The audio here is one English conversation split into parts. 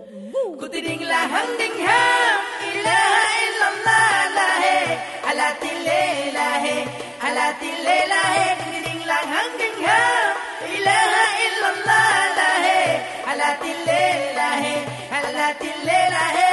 Kutiring lahang dingham, ilaha illallah lahe, alati lelahe, alati lelahe. Kutiring lahang dingham, ilaha illallah lahe, alati lelahe, alati lelahe.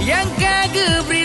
Yang kagak beri